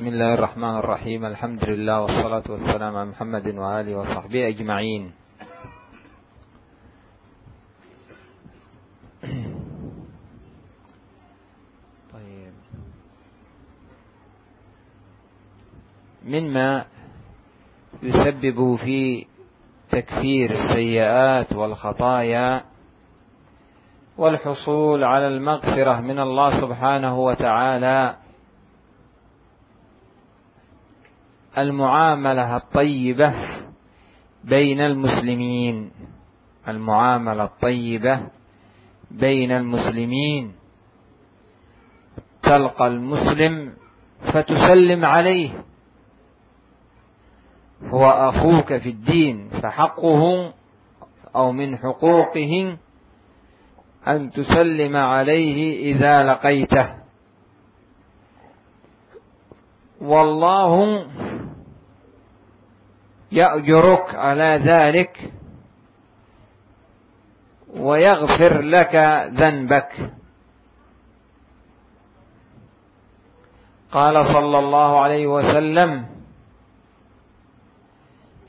بسم الله الرحمن الرحيم الحمد لله والصلاة والسلام على محمد وآله وصحبه أجمعين طيب مما يسبب في تكفير السيئات والخطايا والحصول على المغفرة من الله سبحانه وتعالى المعاملة الطيبة بين المسلمين. المعاملة الطيبة بين المسلمين. تلقى المسلم فتسلم عليه. هو أخوك في الدين فحقه أو من حقوقه أن تسلم عليه إذا لقيته. والله يأجرك على ذلك ويغفر لك ذنبك. قال صلى الله عليه وسلم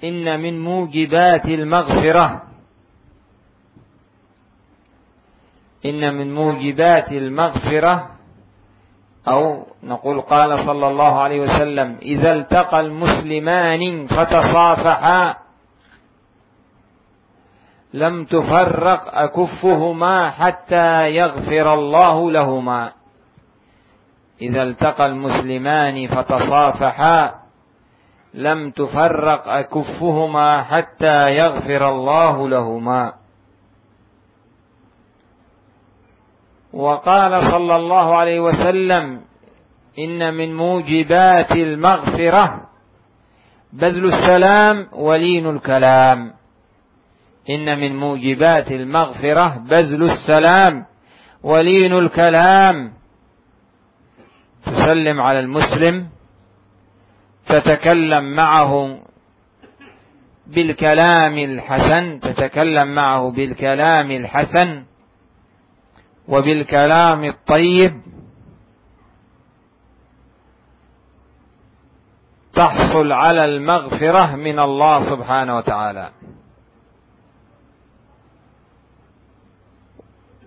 إن من موجبات المغفرة إن من موجبات المغفرة أو نقول قال صلى الله عليه وسلم إذا التقى المسلمان فتصافحا. لم تفرق أكفهما حتى يغفر الله لهما. إذا التقى المسلمان فتصافحا. لم تفرق أكفهما حتى يغفر الله لهما. وقال صلى الله عليه وسلم إن من موجبات المغفرة بذل السلام ولين الكلام. إن من موجبات المغفرة بذل السلام ولين الكلام. تسلم على المسلم تتكلم معه بالكلام الحسن تتكلم معه بالكلام الحسن. وبالكلام الطيب تحصل على المغفرة من الله سبحانه وتعالى.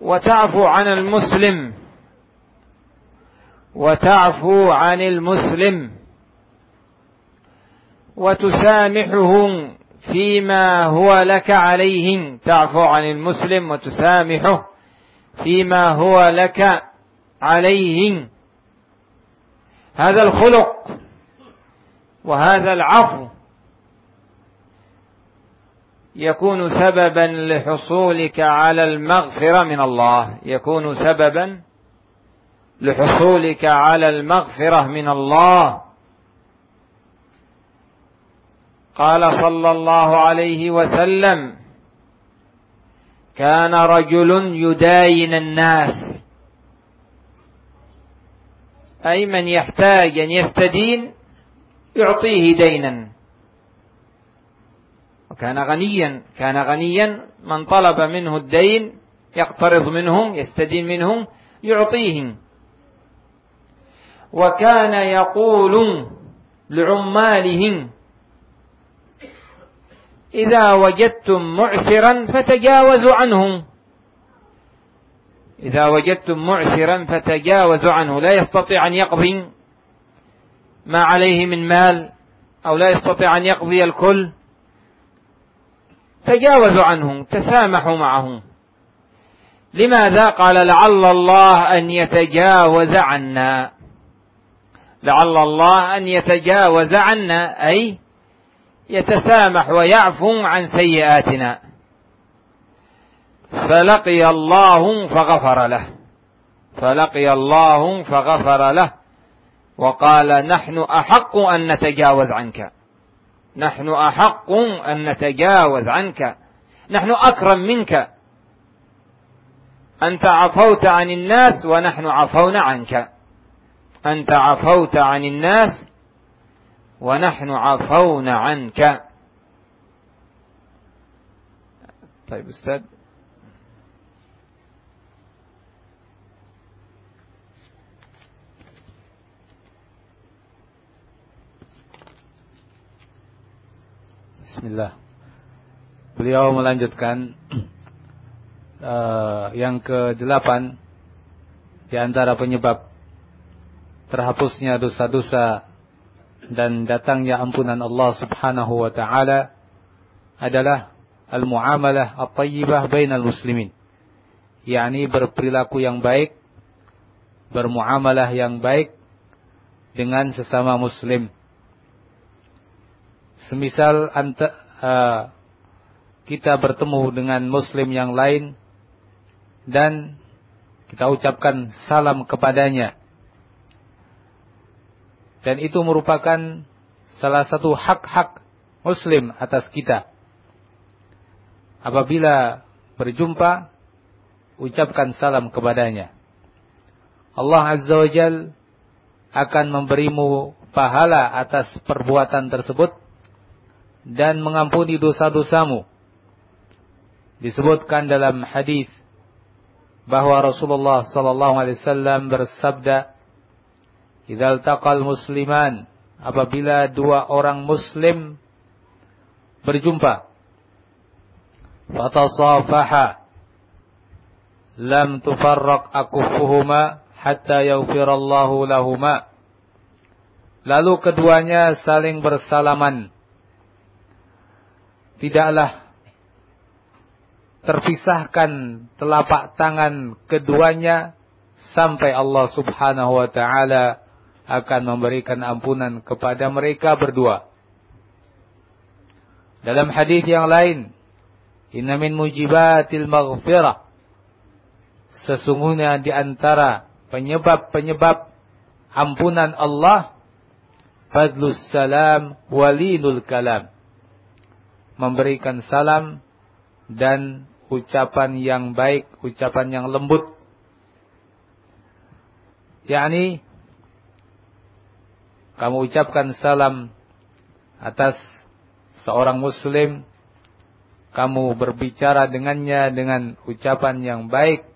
وتعفو عن المسلم. وتعفو عن المسلم. وتسامحه فيما هو لك عليه تعفو عن المسلم وتسامحه. فيما هو لك عليه هذا الخلق وهذا العفو يكون سببا لحصولك على المغفرة من الله. يكون سببا لحصولك على المغفرة من الله. قال صلى الله عليه وسلم كان رجل يداين الناس. أي من يحتاج أن يستدين يعطيه دينا. وكان غنيا كان غنيا من طلب منه الدين يقترض منهم يستدين منهم يعطيهم وكان يقول لعمالهم إذا وجدتم معسرا فتجاوزوا عنه إذا وجدتم معسرا فتجاوزوا عنه. لا يستطيع أن يقضي ما عليه من مال أو لا يستطيع أن يقضي الكل. تجاوزوا عنه تسامحوا معه لماذا؟ قال لعل الله أن يتجاوز عنا. لعل الله أن يتجاوز عنا أي يتسامح ويعفو عن سيئاتنا. فلقي الله فغفر له. فلقي الله فغفر له. وقال نحن أحق أن نتجاوز عنك. نحن أحق أن نتجاوز عنك. نحن أكرم منك. أنت عفوت عن الناس ونحن عفونا عنك. أنت عفوت عن الناس wa nahnu afawna anka. استاذ بسم الله Beliau melanjutkan uh, yang ke-8 di antara penyebab terhapusnya dosa-dosa dan datangnya ampunan Allah Subhanahu wa taala adalah al-muamalah at-tayyibah bainal muslimin. yakni berperilaku yang baik, bermuamalah yang baik dengan sesama muslim. Semisal anta, uh, kita bertemu dengan muslim yang lain dan kita ucapkan salam kepadanya. Dan itu merupakan salah satu hak-hak muslim atas kita. Apabila berjumpa, ucapkan salam kepadanya. Allah Azza wa Jal akan memberimu pahala atas perbuatan tersebut dan mengampuni dosa-dosamu. Disebutkan dalam hadis bahwa Rasulullah sallallahu alaihi wasallam bersabda, "Idzal taqal musliman" apabila dua orang muslim berjumpa, fatasafaha lam tufarraq akufuhuma hatta yaghfirallahu lahuma. Lalu keduanya saling bersalaman tidaklah terpisahkan telapak tangan keduanya sampai Allah Subhanahu wa taala akan memberikan ampunan kepada mereka berdua. Dalam hadis yang lain, inna min mujibatil maghfirah sesungguhnya di antara penyebab-penyebab ampunan Allah fadlus salam walinul kalam memberikan salam dan ucapan yang baik, ucapan yang lembut. yakni kamu ucapkan salam atas seorang muslim, kamu berbicara dengannya dengan ucapan yang baik.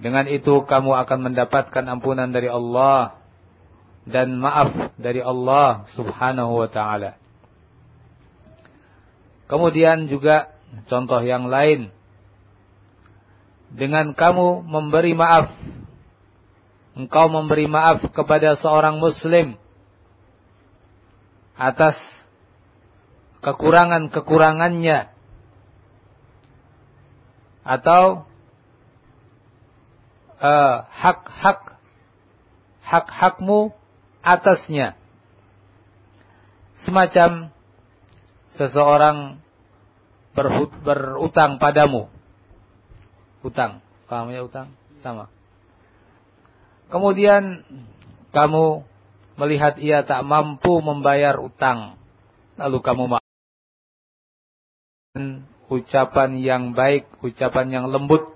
Dengan itu kamu akan mendapatkan ampunan dari Allah dan maaf dari Allah Subhanahu wa taala. Kemudian juga contoh yang lain. Dengan kamu memberi maaf. Engkau memberi maaf kepada seorang muslim. Atas kekurangan-kekurangannya. Atau uh, hak-hak hak-hakmu atasnya. Semacam seseorang berhut, berutang padamu. Utang. Paham ya utang? Sama. Kemudian kamu melihat ia tak mampu membayar utang. Lalu kamu maafkan ucapan yang baik, ucapan yang lembut.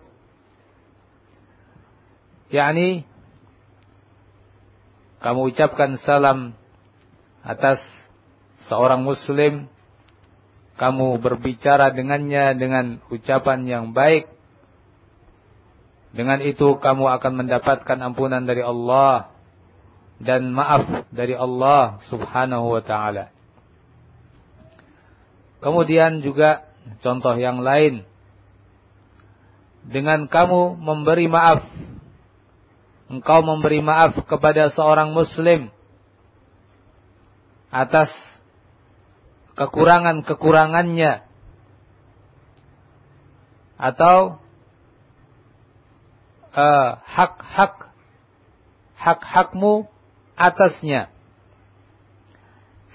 yakni kamu ucapkan salam atas seorang muslim kamu berbicara dengannya dengan ucapan yang baik, dengan itu kamu akan mendapatkan ampunan dari Allah dan maaf dari Allah Subhanahu wa taala. Kemudian juga contoh yang lain dengan kamu memberi maaf engkau memberi maaf kepada seorang muslim atas kekurangan-kekurangannya atau hak-hak hak-hakmu atasnya.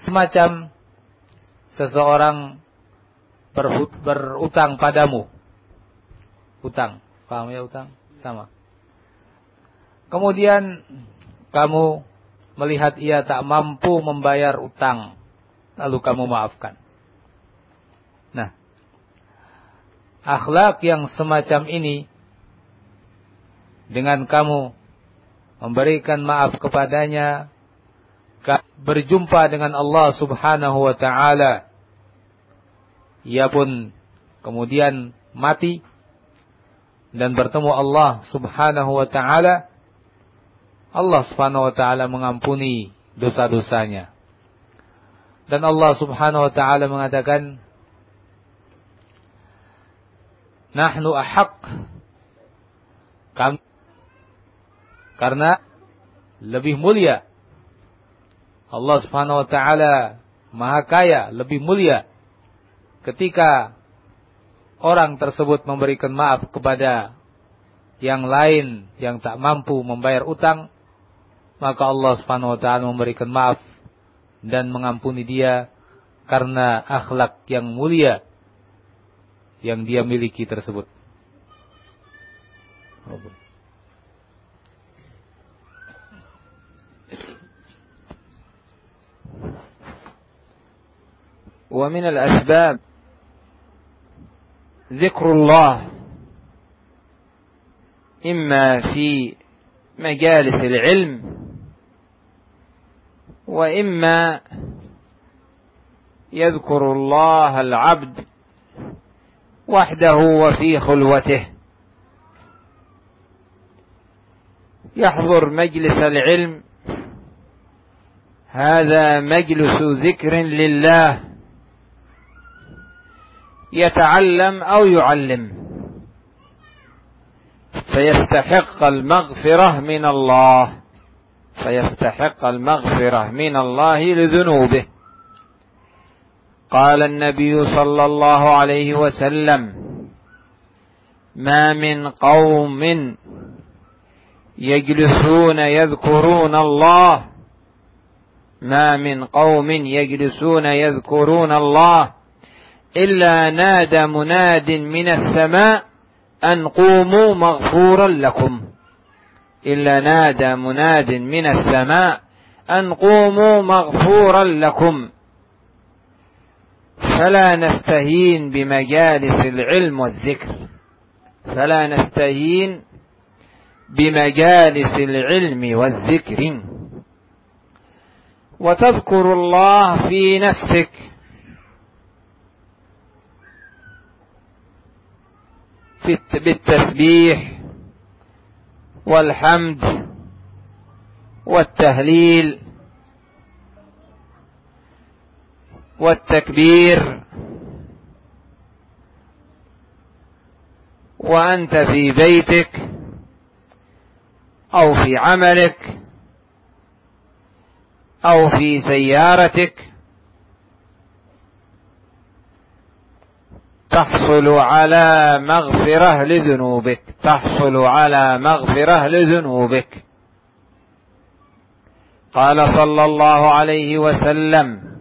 Semacam seseorang berhut, berutang padamu. Utang. Paham ya utang? Sama. Kemudian kamu melihat ia tak mampu membayar utang. Lalu kamu maafkan. Nah, akhlak yang semacam ini dengan kamu memberikan maaf kepadanya berjumpa dengan Allah Subhanahu wa taala ia pun kemudian mati dan bertemu Allah Subhanahu wa taala Allah Subhanahu wa taala mengampuni dosa-dosanya Dan Allah subhanahu wa ta'ala mengatakan, Nahnu ahak. Kami. Karena lebih mulia. Allah subhanahu wa ta'ala maha kaya, lebih mulia. Ketika orang tersebut memberikan maaf kepada yang lain yang tak mampu membayar utang, maka Allah Subhanahu wa taala memberikan maaf dan mengampuni dia karena akhlak yang mulia yang dia miliki tersebut. ومن الأسباب ذكر الله إما في مجالس العلم وإما يذكر الله العبد وحده وفي خلوته. يحضر مجلس العلم هذا مجلس ذكر لله. يتعلم أو يعلم. فيستحق المغفرة من الله. فيستحق المغفرة من الله لذنوبه. قال النبي صلى الله عليه وسلم ما من قوم يجلسون يذكرون الله. ما من قوم يجلسون يذكرون الله إلا نادى مناد من السماء أن قوموا مغفورا لكم. إلا نادى مناد من السماء أن قوموا مغفورا لكم. فلا نستهين بمجالس العلم والذكر. فلا نستهين بمجالس العلم والذكر. وتذكر الله في نفسك في بالتسبيح والحمد والتهليل والتكبير وأنت في بيتك أو في عملك أو في سيارتك تحصل على مغفرة لذنوبك. تحصل على مغفرة لذنوبك. قال صلى الله عليه وسلم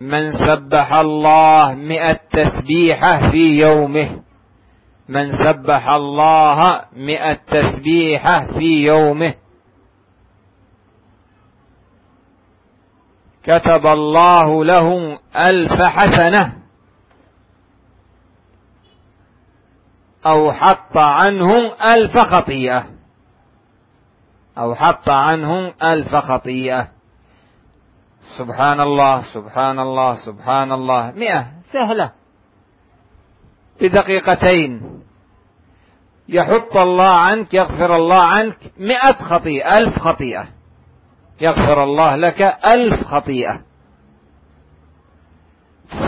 من سبح الله مئة تسبيحة في يومه من سبح الله مئة تسبيحة في يومه كتب الله له ألف حسنة أو حط عنهم ألف خطيئة أو حط عنهم ألف خطيئة. سبحان الله سبحان الله سبحان الله. مئة سهلة. بدقيقتين. يحط الله عنك يغفر الله عنك مئة خطيئة ألف خطيئة. يغفر الله لك ألف خطيئة.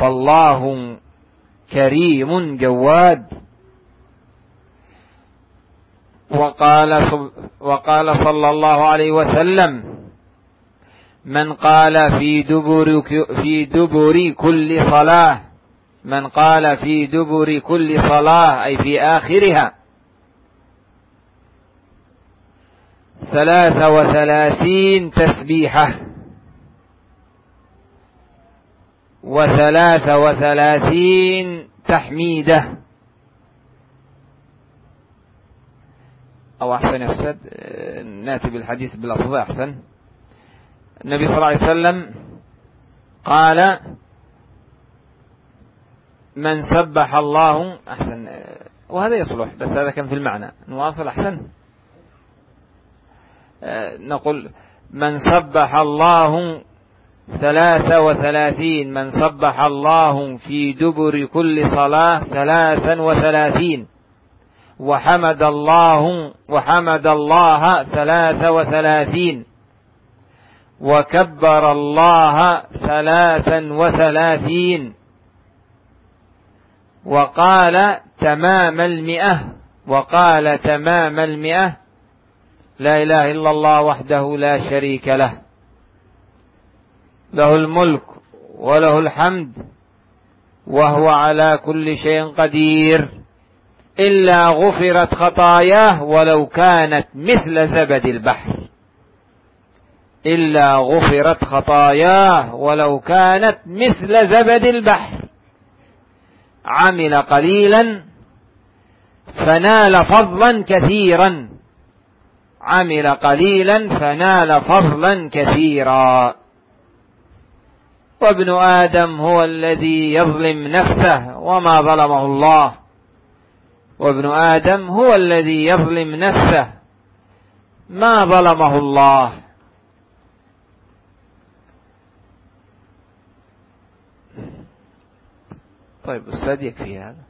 فالله كريم جواد. وقال وقال صلى الله عليه وسلم من قال في دبر في دبر كل صلاة من قال في دبر كل صلاة أي في آخرها ثلاث وثلاثين تسبيحة. وثلاث وثلاثين تحميدة. أو أحسن أستاذ نأتي بالحديث باللفظ أحسن. النبي صلى الله عليه وسلم قال من سبح الله أحسن. وهذا يصلح بس هذا كان في المعنى. نواصل أحسن. نقول من سبح الله ثلاث وثلاثين من سبح الله في دبر كل صلاة ثلاثا وثلاثين وحمد الله وحمد الله ثلاث وثلاثين وكبر الله ثلاثا وثلاثين وقال تمام المئة وقال تمام المئة لا إله إلا الله وحده لا شريك له. له الملك وله الحمد وهو على كل شيء قدير. إلا غفرت خطاياه ولو كانت مثل زبد البحر. إلا غفرت خطاياه ولو كانت مثل زبد البحر. عمل قليلا فنال فضلا كثيرا. عمل قليلا فنال فضلا كثيرا. وابن آدم هو الذي يظلم نفسه وما ظلمه الله. وابن آدم هو الذي يظلم نفسه ما ظلمه الله. طيب أستاذ يكفي هذا.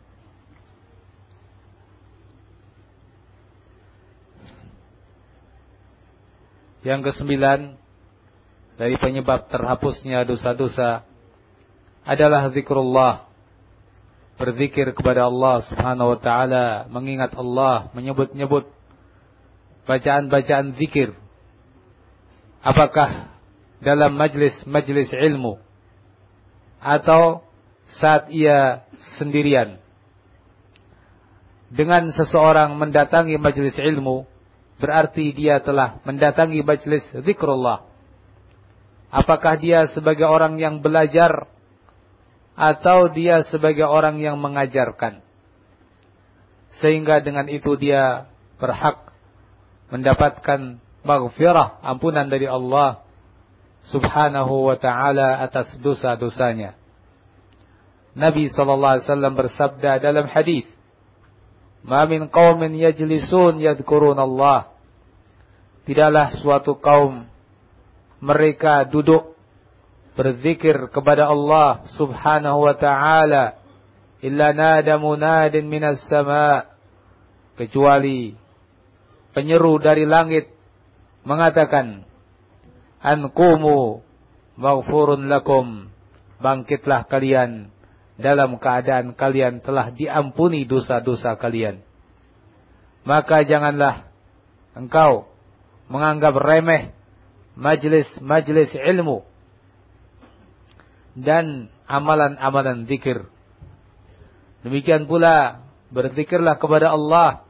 Yang kesembilan dari penyebab terhapusnya dosa-dosa adalah zikrullah. Berzikir kepada Allah Subhanahu wa taala, mengingat Allah, menyebut-nyebut bacaan-bacaan zikir. Apakah dalam majlis-majlis ilmu atau saat ia sendirian. Dengan seseorang mendatangi majelis ilmu, berarti dia telah mendatangi majelis zikrullah. Apakah dia sebagai orang yang belajar atau dia sebagai orang yang mengajarkan? Sehingga dengan itu dia berhak mendapatkan maghfirah, ampunan dari Allah subhanahu wa ta'ala atas dosa-dosanya. Nabi wasallam bersabda dalam hadis, "Ma min qaumin yajlisun yadhkurun Allah." Tidaklah suatu kaum mereka duduk berzikir kepada Allah Subhanahu wa taala. Illa nada munadin minas sama. Kecuali penyeru dari langit mengatakan anqumu maghfurun lakum. Bangkitlah kalian dalam keadaan kalian telah diampuni dosa-dosa kalian. Maka janganlah engkau menganggap remeh majlis-majlis ilmu dan amalan-amalan zikir. Demikian pula berzikirlah kepada Allah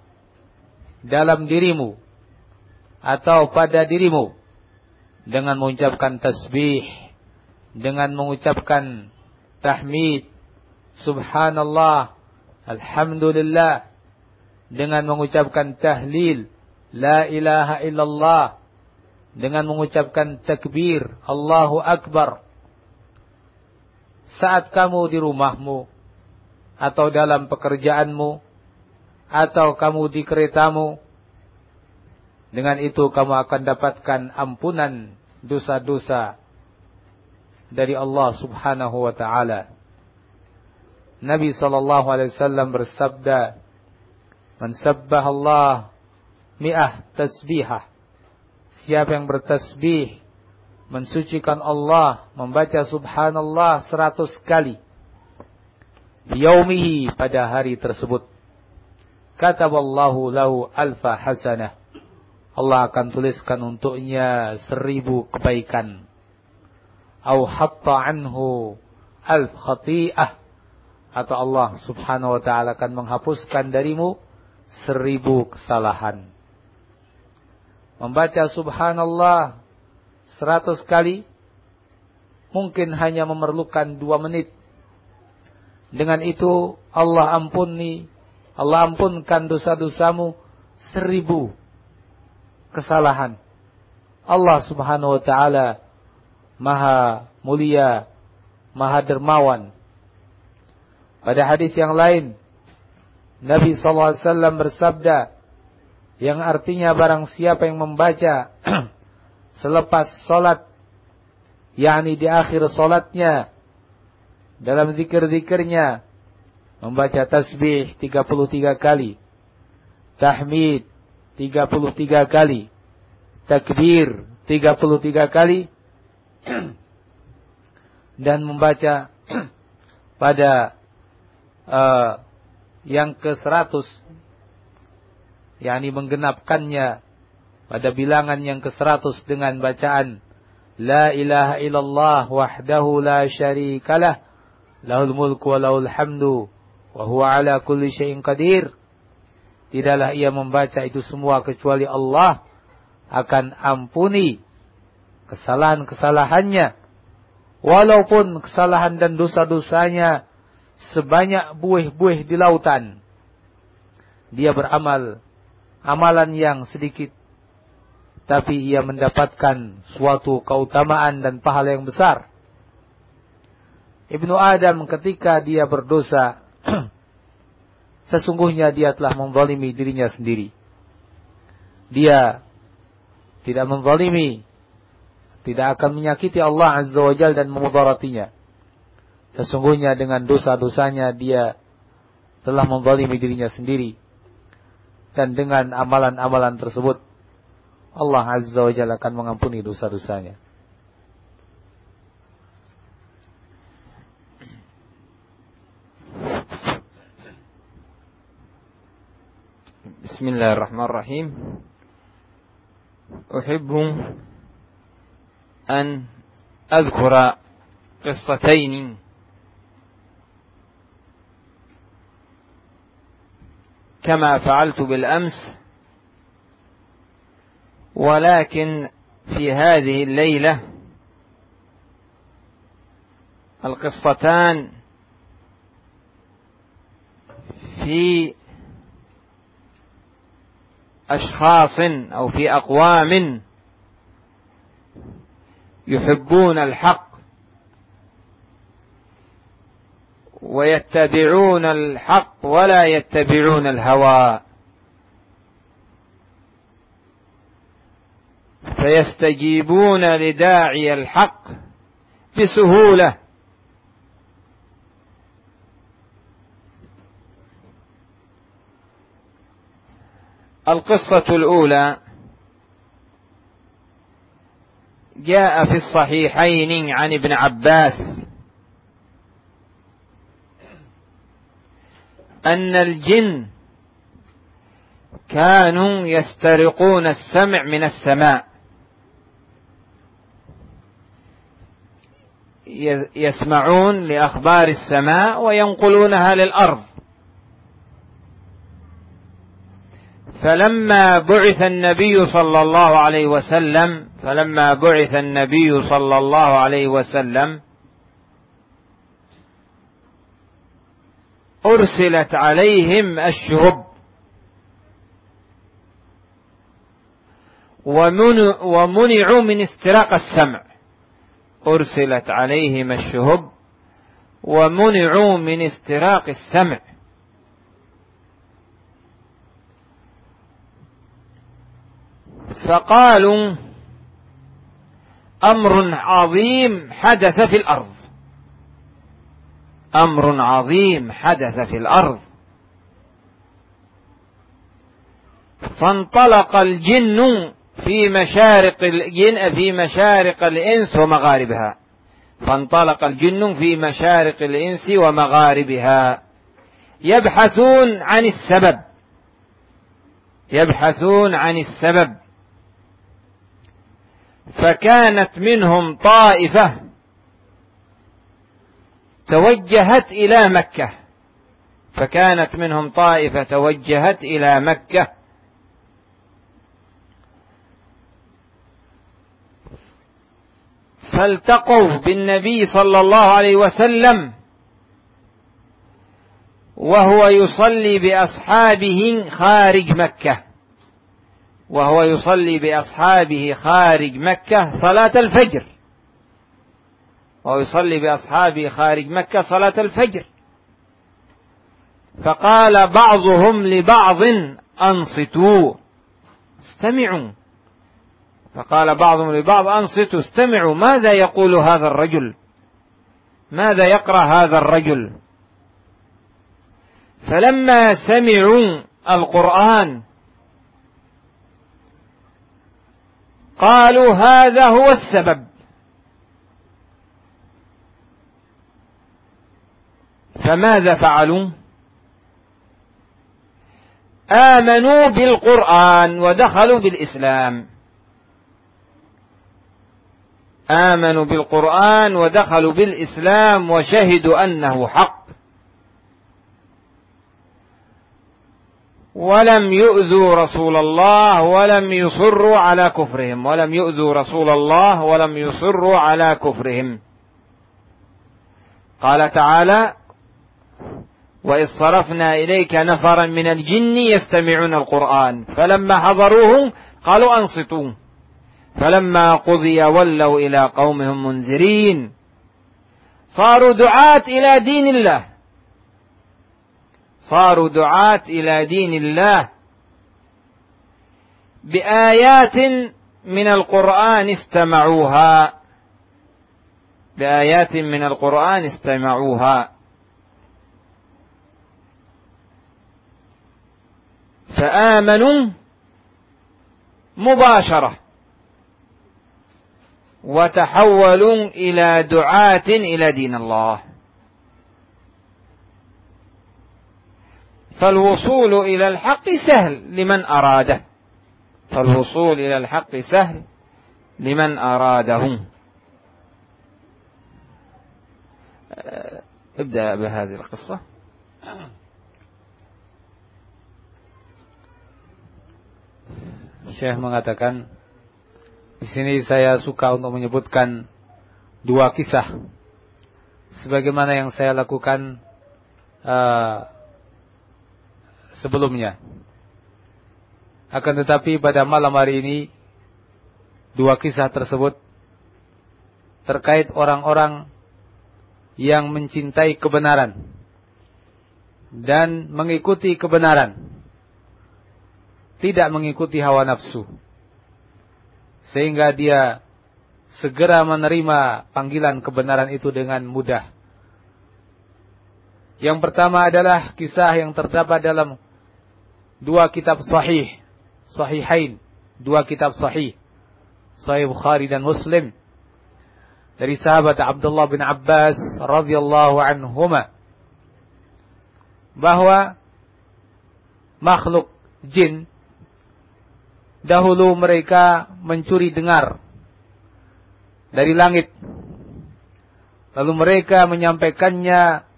dalam dirimu atau pada dirimu dengan mengucapkan tasbih, dengan mengucapkan tahmid, subhanallah, alhamdulillah. Dengan mengucapkan tahlil. La ilaha illallah. Dengan mengucapkan takbir. Allahu akbar. Saat kamu di rumahmu. Atau dalam pekerjaanmu. Atau kamu di keretamu. Dengan itu kamu akan dapatkan ampunan dosa-dosa dari Allah Subhanahu wa taala Nabi wasallam bersabda, "Man Allah mi'ah tasbihah." Siapa yang bertasbih mensucikan Allah, membaca subhanallah seratus kali. Yaumihi pada hari tersebut. Kataballahu lahu alfa hasanah. Allah akan tuliskan untuknya seribu kebaikan. Au hatta anhu alf khati'ah atau Allah subhanahu wa ta'ala akan menghapuskan darimu seribu kesalahan. Membaca subhanallah seratus kali mungkin hanya memerlukan dua menit. Dengan itu Allah ampuni, Allah ampunkan dosa-dosamu seribu kesalahan. Allah subhanahu wa ta'ala maha mulia, maha dermawan. Pada hadis yang lain, Nabi SAW bersabda, yang artinya barang siapa yang membaca selepas solat, yakni di akhir solatnya, dalam zikir-zikirnya, membaca tasbih 33 kali, tahmid 33 kali, takbir 33 kali, dan membaca pada uh, yang ke-100 yakni menggenapkannya pada bilangan yang ke-100 dengan bacaan La ilaha illallah wahdahu la syarikalah lahul mulku wa lahul hamdu wa huwa ala kulli syai'in qadir. Tidaklah ia membaca itu semua kecuali Allah akan ampuni kesalahan-kesalahannya. Walaupun kesalahan dan dosa-dosanya sebanyak buih-buih di lautan. Dia beramal amalan yang sedikit tapi ia mendapatkan suatu keutamaan dan pahala yang besar. Ibnu Adam ketika dia berdosa sesungguhnya dia telah menzalimi dirinya sendiri. Dia tidak menzalimi tidak akan menyakiti Allah Azza wa Jal dan memudaratinya. Sesungguhnya dengan dosa-dosanya dia telah menzalimi dirinya sendiri. Dan dengan amalan-amalan tersebut Allah Azza wa Jalla akan mengampuni dosa-dosanya. Bismillahirrahmanirrahim. Uhibbu أن أذكر قصتين كما فعلت بالأمس ولكن في هذه الليلة القصتان في أشخاص أو في أقوام يحبون الحق ويتبعون الحق ولا يتبعون الهوى. فيستجيبون لداعي الحق بسهولة. القصة الأولى جاء في الصحيحين عن ابن عباس. أن الجن كانوا يسترقون السمع من السماء. يسمعون لأخبار السماء وينقلونها للأرض. فلما بعث النبي صلى الله عليه وسلم فلما بعث النبي صلى الله عليه وسلم أرسلت عليهم الشهب ومنعوا من استراق السمع. أرسلت عليهم الشهب ومنعوا من استراق السمع. فقالوا أمر عظيم حدث في الأرض. أمر عظيم حدث في الأرض. فانطلق الجن في مشارق الجن في مشارق الإنس ومغاربها. فانطلق الجن في مشارق الإنس ومغاربها. يبحثون عن السبب. يبحثون عن السبب. فكانت منهم طائفة توجهت إلى مكة. فكانت منهم طائفة توجهت إلى مكة. فالتقوا بالنبي صلى الله عليه وسلم وهو يصلي بأصحابه خارج مكة. وهو يصلي بأصحابه خارج مكة صلاة الفجر. وهو يصلي بأصحابه خارج مكة صلاة الفجر. فقال بعضهم لبعض أنصتوا. استمعوا. فقال بعضهم لبعض أنصتوا. استمعوا. ماذا يقول هذا الرجل؟ ماذا يقرأ هذا الرجل؟ فلما سمعوا القرآن قالوا هذا هو السبب. فماذا فعلوا؟ آمنوا بالقرآن ودخلوا بالإسلام. آمنوا بالقرآن ودخلوا بالإسلام وشهدوا أنه حق. ولم يؤذوا رسول الله ولم يصروا على كفرهم. ولم يؤذوا رسول الله ولم يصروا على كفرهم. قال تعالى وإذ صرفنا إليك نفرا من الجن يستمعون القرآن. فلما حضروه قالوا أنصتوا. فلما قضي ولوا إلى قومهم منذرين. صاروا دعاة إلى دين الله. صاروا دعاة إلى دين الله. بآيات من القرآن استمعوها. بآيات من القرآن استمعوها. فآمنوا مباشرة وتحولوا إلى دعاة إلى دين الله. فالوصول إلى الحق سهل لمن أراده. فالوصول إلى الحق سهل لمن أراده. ابدأ بهذه القصة. Syekh mengatakan di sini saya suka untuk menyebutkan dua kisah sebagaimana yang saya lakukan uh, sebelumnya. Akan tetapi pada malam hari ini dua kisah tersebut terkait orang-orang yang mencintai kebenaran dan mengikuti kebenaran tidak mengikuti hawa nafsu sehingga dia segera menerima panggilan kebenaran itu dengan mudah. Yang pertama adalah kisah yang terdapat dalam dua kitab sahih, sahihain, dua kitab sahih, Sahih Bukhari dan Muslim dari sahabat Abdullah bin Abbas radhiyallahu anhuma bahwa makhluk jin dahulu mereka mencuri dengar dari langit. Lalu mereka menyampaikannya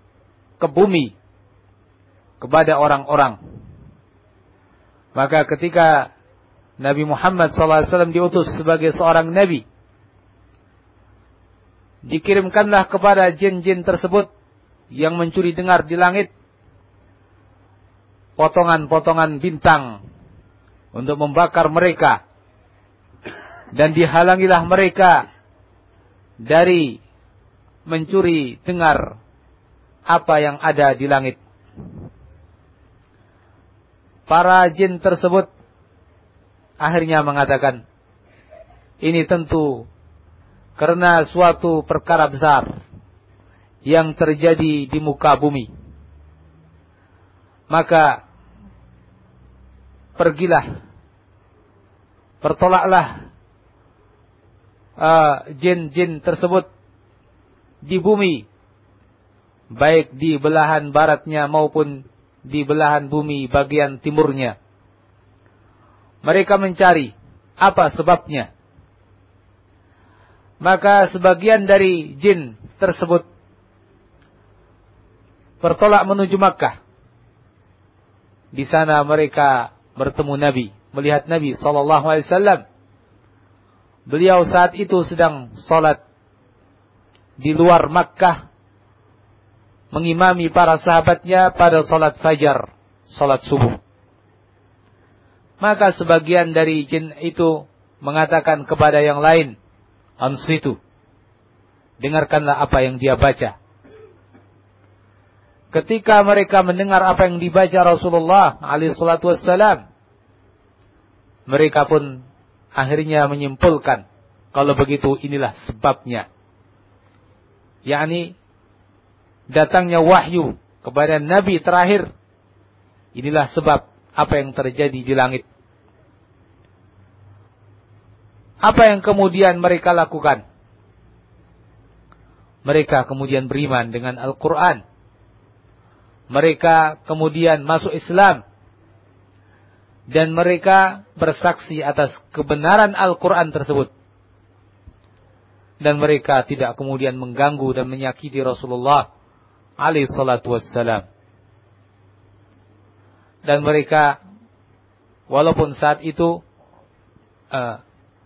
ke bumi kepada orang-orang. Maka ketika Nabi Muhammad SAW diutus sebagai seorang Nabi, dikirimkanlah kepada jin-jin tersebut yang mencuri dengar di langit potongan-potongan bintang untuk membakar mereka dan dihalangilah mereka dari mencuri dengar apa yang ada di langit para jin tersebut akhirnya mengatakan, ini tentu karena suatu perkara besar yang terjadi di muka bumi. Maka pergilah, bertolaklah uh, jin-jin tersebut di bumi, baik di belahan baratnya maupun di belahan bumi bagian timurnya. Mereka mencari apa sebabnya. Maka sebagian dari jin tersebut bertolak menuju Makkah. Di sana mereka bertemu Nabi, melihat Nabi wasallam. Beliau saat itu sedang salat di luar Makkah mengimami para sahabatnya pada salat fajar, salat subuh. Maka sebagian dari jin itu mengatakan kepada yang lain, ansitu. Dengarkanlah apa yang dia baca. Ketika mereka mendengar apa yang dibaca Rasulullah alaihi salatu wassalam, mereka pun akhirnya menyimpulkan kalau begitu inilah sebabnya. yakni datangnya wahyu kepada Nabi terakhir. Inilah sebab apa yang terjadi di langit. Apa yang kemudian mereka lakukan? Mereka kemudian beriman dengan Al-Quran. Mereka kemudian masuk Islam dan mereka bersaksi atas kebenaran Al-Quran tersebut. Dan mereka tidak kemudian mengganggu dan menyakiti Rasulullah alaihi salatu wassalam. Dan mereka walaupun saat itu uh,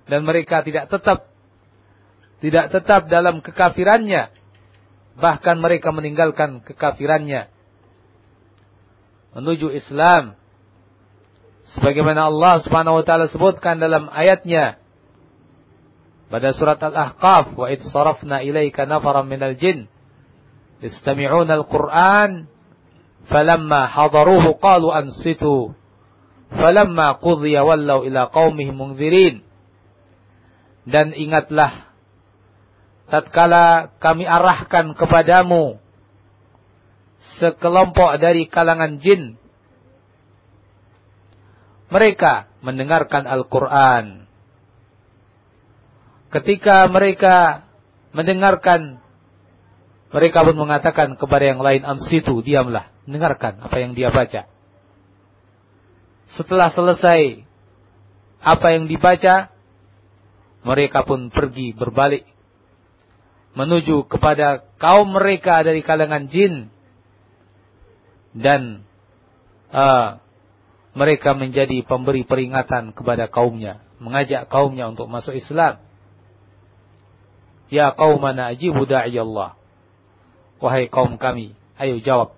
dan mereka tidak tetap tidak tetap dalam kekafirannya bahkan mereka meninggalkan kekafirannya menuju Islam. Sebagaimana Allah Subhanahu wa taala sebutkan dalam ayatnya pada surat Al-Ahqaf wa id sarafna ilaika nafaran minal jin yastami'una al-Qur'an falamma hadaruhu qalu ansitu falamma qudhiya wallaw ila qaumihim munzirin. Dan ingatlah tatkala kami arahkan kepadamu sekelompok dari kalangan jin mereka mendengarkan Al-Quran. Ketika mereka mendengarkan, mereka pun mengatakan kepada yang lain, Ansitu, diamlah, dengarkan apa yang dia baca. Setelah selesai apa yang dibaca, mereka pun pergi berbalik menuju kepada kaum mereka dari kalangan jin dan uh, mereka menjadi pemberi peringatan kepada kaumnya, mengajak kaumnya untuk masuk Islam. Ya qaumana ajibu da'i Allah. Wahai kaum kami, ayo jawab.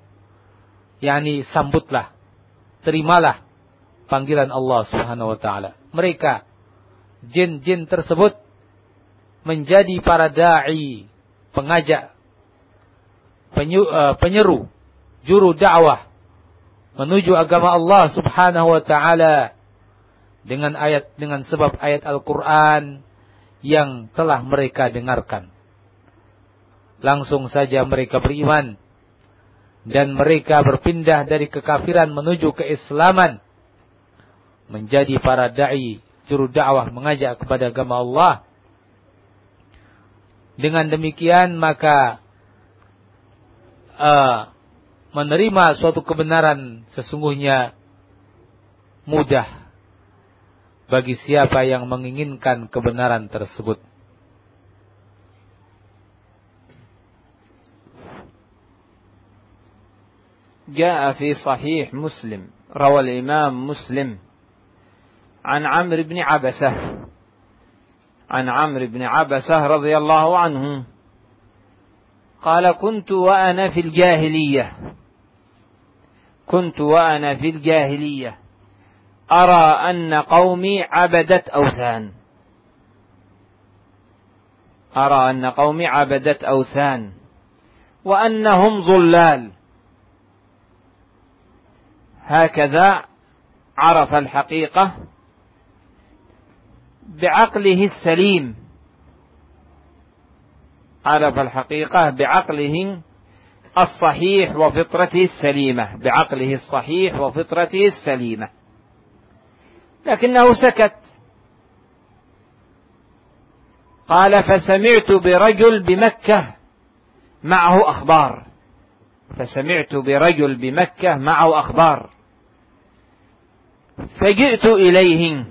Yani sambutlah, terimalah panggilan Allah Subhanahu wa taala. Mereka jin-jin tersebut menjadi para dai, pengajak, eh, penyeru, juru dakwah menuju agama Allah Subhanahu wa taala dengan ayat dengan sebab ayat Al-Qur'an yang telah mereka dengarkan. Langsung saja mereka beriman dan mereka berpindah dari kekafiran menuju keislaman menjadi para dai juru dakwah mengajak kepada agama Allah. Dengan demikian maka uh, menerima suatu kebenaran sesungguhnya mudah bagi siapa yang menginginkan kebenaran tersebut. جاء في صحيح مسلم روى الإمام مسلم عن عمرو بن عبسة عن عمرو بن عبسة رضي الله عنه قال كنت وأنا في الجاهلية كنت وأنا في الجاهلية. أرى أن قومي عبدت أوثان. أرى أن قومي عبدت أوثان. وأنهم ضلال هكذا عرف الحقيقة بعقله السليم. عرف الحقيقة بعقله الصحيح وفطرته السليمة بعقله الصحيح وفطرته السليمة. لكنه سكت. قال فسمعت برجل بمكة معه أخبار. فسمعت برجل بمكة معه أخبار. فجئت إليه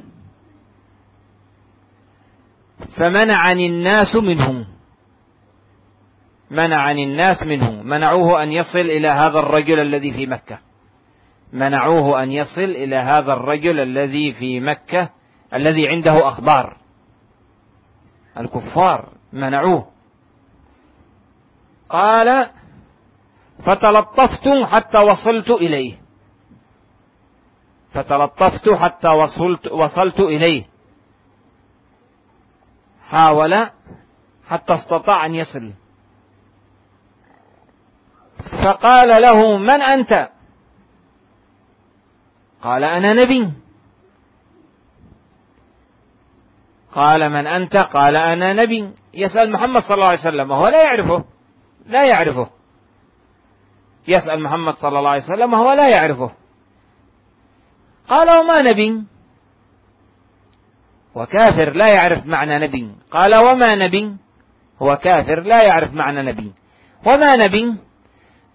فمنعني الناس منهم. منعني الناس منه. منعوه أن يصل إلى هذا الرجل الذي في مكة. منعوه أن يصل إلى هذا الرجل الذي في مكة الذي عنده أخبار. الكفار منعوه. قال فتلطفت حتى وصلت إليه. فتلطفت حتى وصلت وصلت إليه. حاول حتى استطاع أن يصل. فقال له من أنت؟ قال أنا نبي. قال من أنت؟ قال أنا نبي. يسأل محمد صلى الله عليه وسلم وهو لا يعرفه لا يعرفه. يسأل محمد صلى الله عليه وسلم وهو لا يعرفه. قال وما نبي؟ وكافر لا يعرف معنى نبي. قال وما نبي؟ هو كافر لا يعرف معنى نبي. وما نبي؟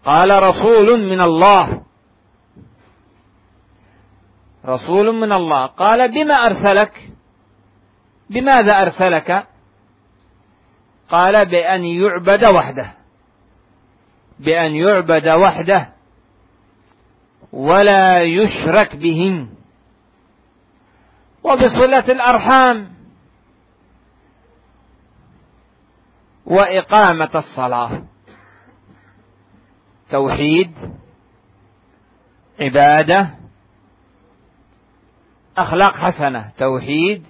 قال رسول من الله. رسول من الله. قال بما أرسلك؟ بماذا أرسلك؟ قال بأن يعبد وحده. بأن يعبد وحده. ولا يشرك به. وبصلة الأرحام. وإقامة الصلاة. توحيد عبادة أخلاق حسنة توحيد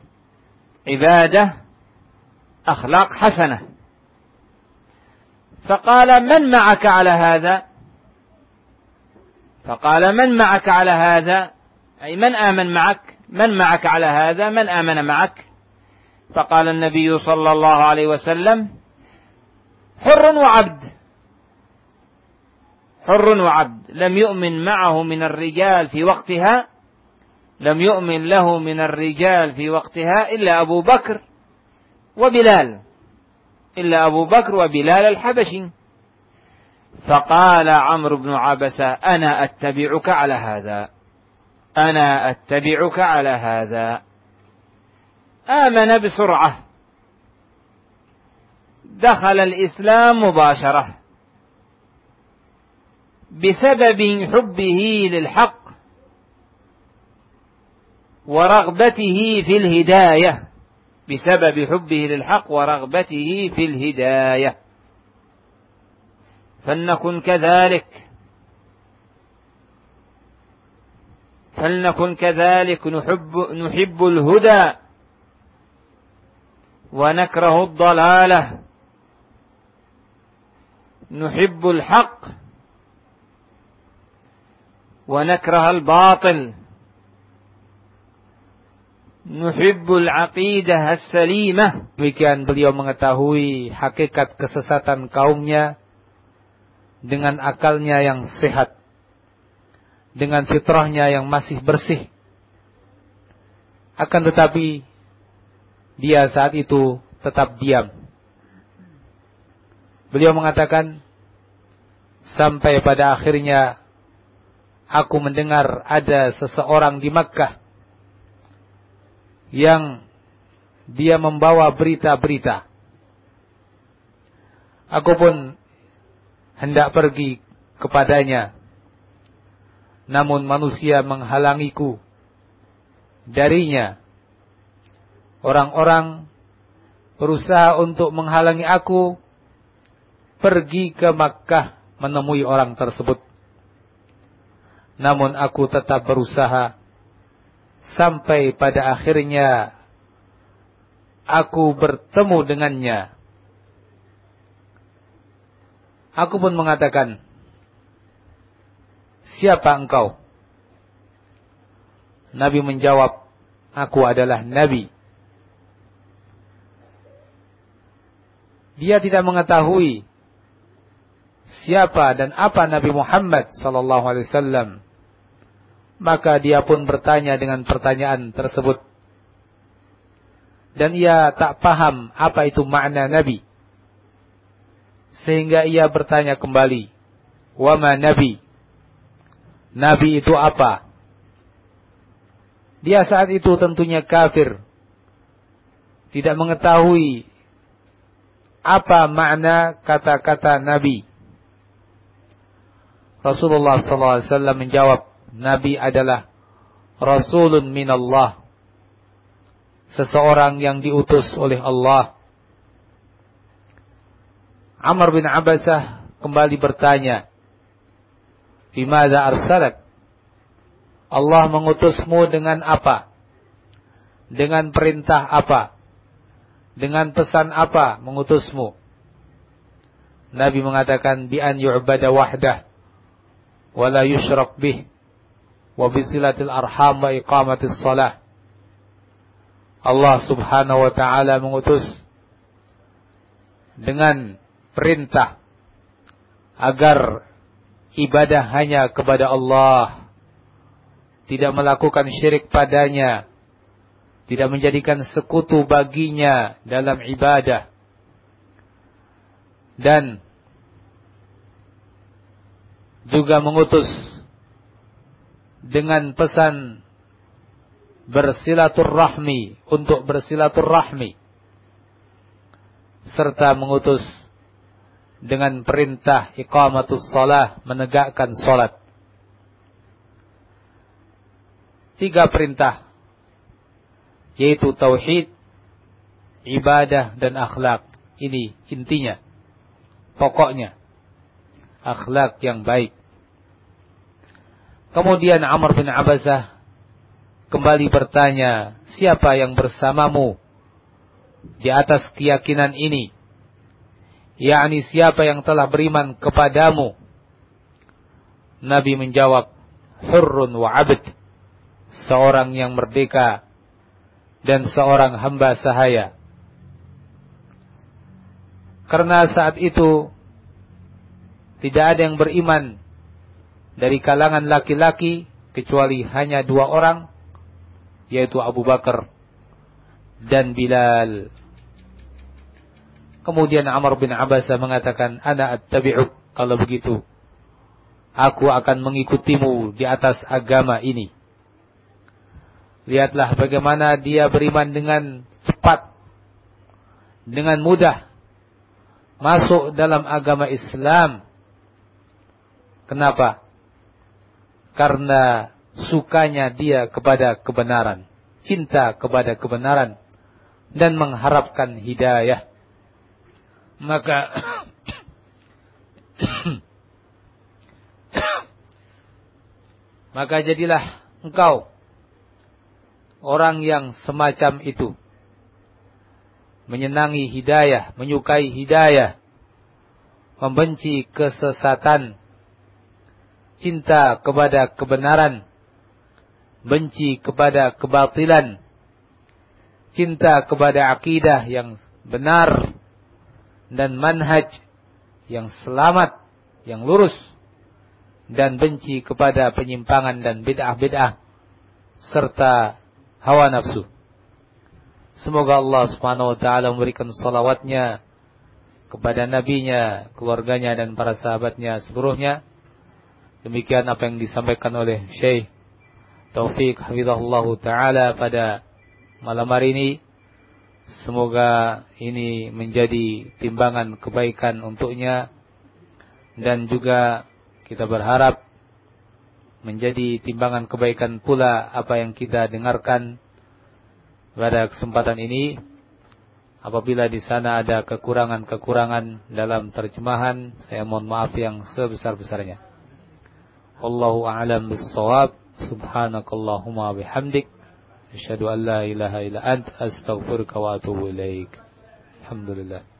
عبادة أخلاق حسنة. فقال من معك على هذا؟ فقال من معك على هذا؟ أي من آمن معك؟ من معك على هذا؟ من آمن معك؟ فقال النبي صلى الله عليه وسلم حر وعبد. حر وعبد. لم يؤمن معه من الرجال في وقتها لم يؤمن له من الرجال في وقتها إلا أبو بكر وبلال إلا أبو بكر وبلال الحبشي. فقال عمرو بن عبسة أنا أتبعك على هذا. أنا أتبعك على هذا. آمن بسرعة. دخل الإسلام مباشرة. بسبب حبه للحق ورغبته في الهداية. بسبب حبه للحق ورغبته في الهداية. فلنكن كذلك. فلنكن كذلك نحب نحب الهدى ونكره الضلالة. نحب الحق ونكره الباطل nuhibbul aqidah as-salimah. Demikian beliau mengetahui hakikat kesesatan kaumnya dengan akalnya yang sehat. Dengan fitrahnya yang masih bersih. Akan tetapi dia saat itu tetap diam. Beliau mengatakan sampai pada akhirnya aku mendengar ada seseorang di Makkah yang dia membawa berita-berita. Aku pun hendak pergi kepadanya. Namun manusia menghalangiku darinya. Orang-orang berusaha untuk menghalangi aku pergi ke Makkah menemui orang tersebut. Namun aku tetap berusaha sampai pada akhirnya aku bertemu dengannya. Aku pun mengatakan, "Siapa engkau?" Nabi menjawab, "Aku adalah nabi." Dia tidak mengetahui siapa dan apa Nabi Muhammad sallallahu alaihi wasallam. Maka dia pun bertanya dengan pertanyaan tersebut. Dan ia tak paham apa itu makna Nabi. Sehingga ia bertanya kembali. Wama Nabi? Nabi itu apa? Dia saat itu tentunya kafir. Tidak mengetahui apa makna kata-kata Nabi. Rasulullah SAW menjawab, Nabi adalah Rasulun minallah. Seseorang yang diutus oleh Allah. Amr bin Abbasah kembali bertanya. Bimada arsalak? Allah mengutusmu dengan apa? Dengan perintah apa? Dengan pesan apa mengutusmu? Nabi mengatakan bi an yu'bada wahdah wala yushrak bih wa arham wa iqamatis salah. Allah Subhanahu wa taala mengutus dengan perintah agar ibadah hanya kepada Allah, tidak melakukan syirik padanya, tidak menjadikan sekutu baginya dalam ibadah. Dan juga mengutus dengan pesan bersilaturrahmi untuk bersilaturrahmi serta mengutus dengan perintah iqamatus salah menegakkan salat tiga perintah yaitu tauhid ibadah dan akhlak. Ini intinya pokoknya akhlak yang baik Kemudian Amr bin Abbasah kembali bertanya, siapa yang bersamamu di atas keyakinan ini? yakni siapa yang telah beriman kepadamu? Nabi menjawab, Hurrun wa abd, seorang yang merdeka dan seorang hamba sahaya. Karena saat itu tidak ada yang beriman dari kalangan laki-laki kecuali hanya dua orang yaitu Abu Bakar dan Bilal. Kemudian Amr bin Abbas mengatakan, "Ana attabi'uk." Kalau begitu, aku akan mengikutimu di atas agama ini. Lihatlah bagaimana dia beriman dengan cepat, dengan mudah masuk dalam agama Islam. Kenapa? Karena sukanya dia kepada kebenaran, cinta kepada kebenaran dan mengharapkan hidayah. Maka maka jadilah engkau orang yang semacam itu menyenangi hidayah, menyukai hidayah, membenci kesesatan, cinta kepada kebenaran, benci kepada kebatilan, cinta kepada akidah yang benar dan manhaj yang selamat, yang lurus dan benci kepada penyimpangan dan bid'ah-bid'ah serta hawa nafsu. Semoga Allah Subhanahu wa taala memberikan salawatnya kepada nabinya, keluarganya dan para sahabatnya seluruhnya Demikian apa yang disampaikan oleh Syekh Taufik Hafizahullah Ta'ala pada malam hari ini. Semoga ini menjadi timbangan kebaikan untuknya. Dan juga kita berharap menjadi timbangan kebaikan pula apa yang kita dengarkan pada kesempatan ini. Apabila di sana ada kekurangan-kekurangan dalam terjemahan, saya mohon maaf yang sebesar-besarnya. والله أعلم بالصواب. سبحانك اللهم بحمدك أشهد أن لا إله إلا أنت. أستغفرك وأتوب إليك. الحمد لله.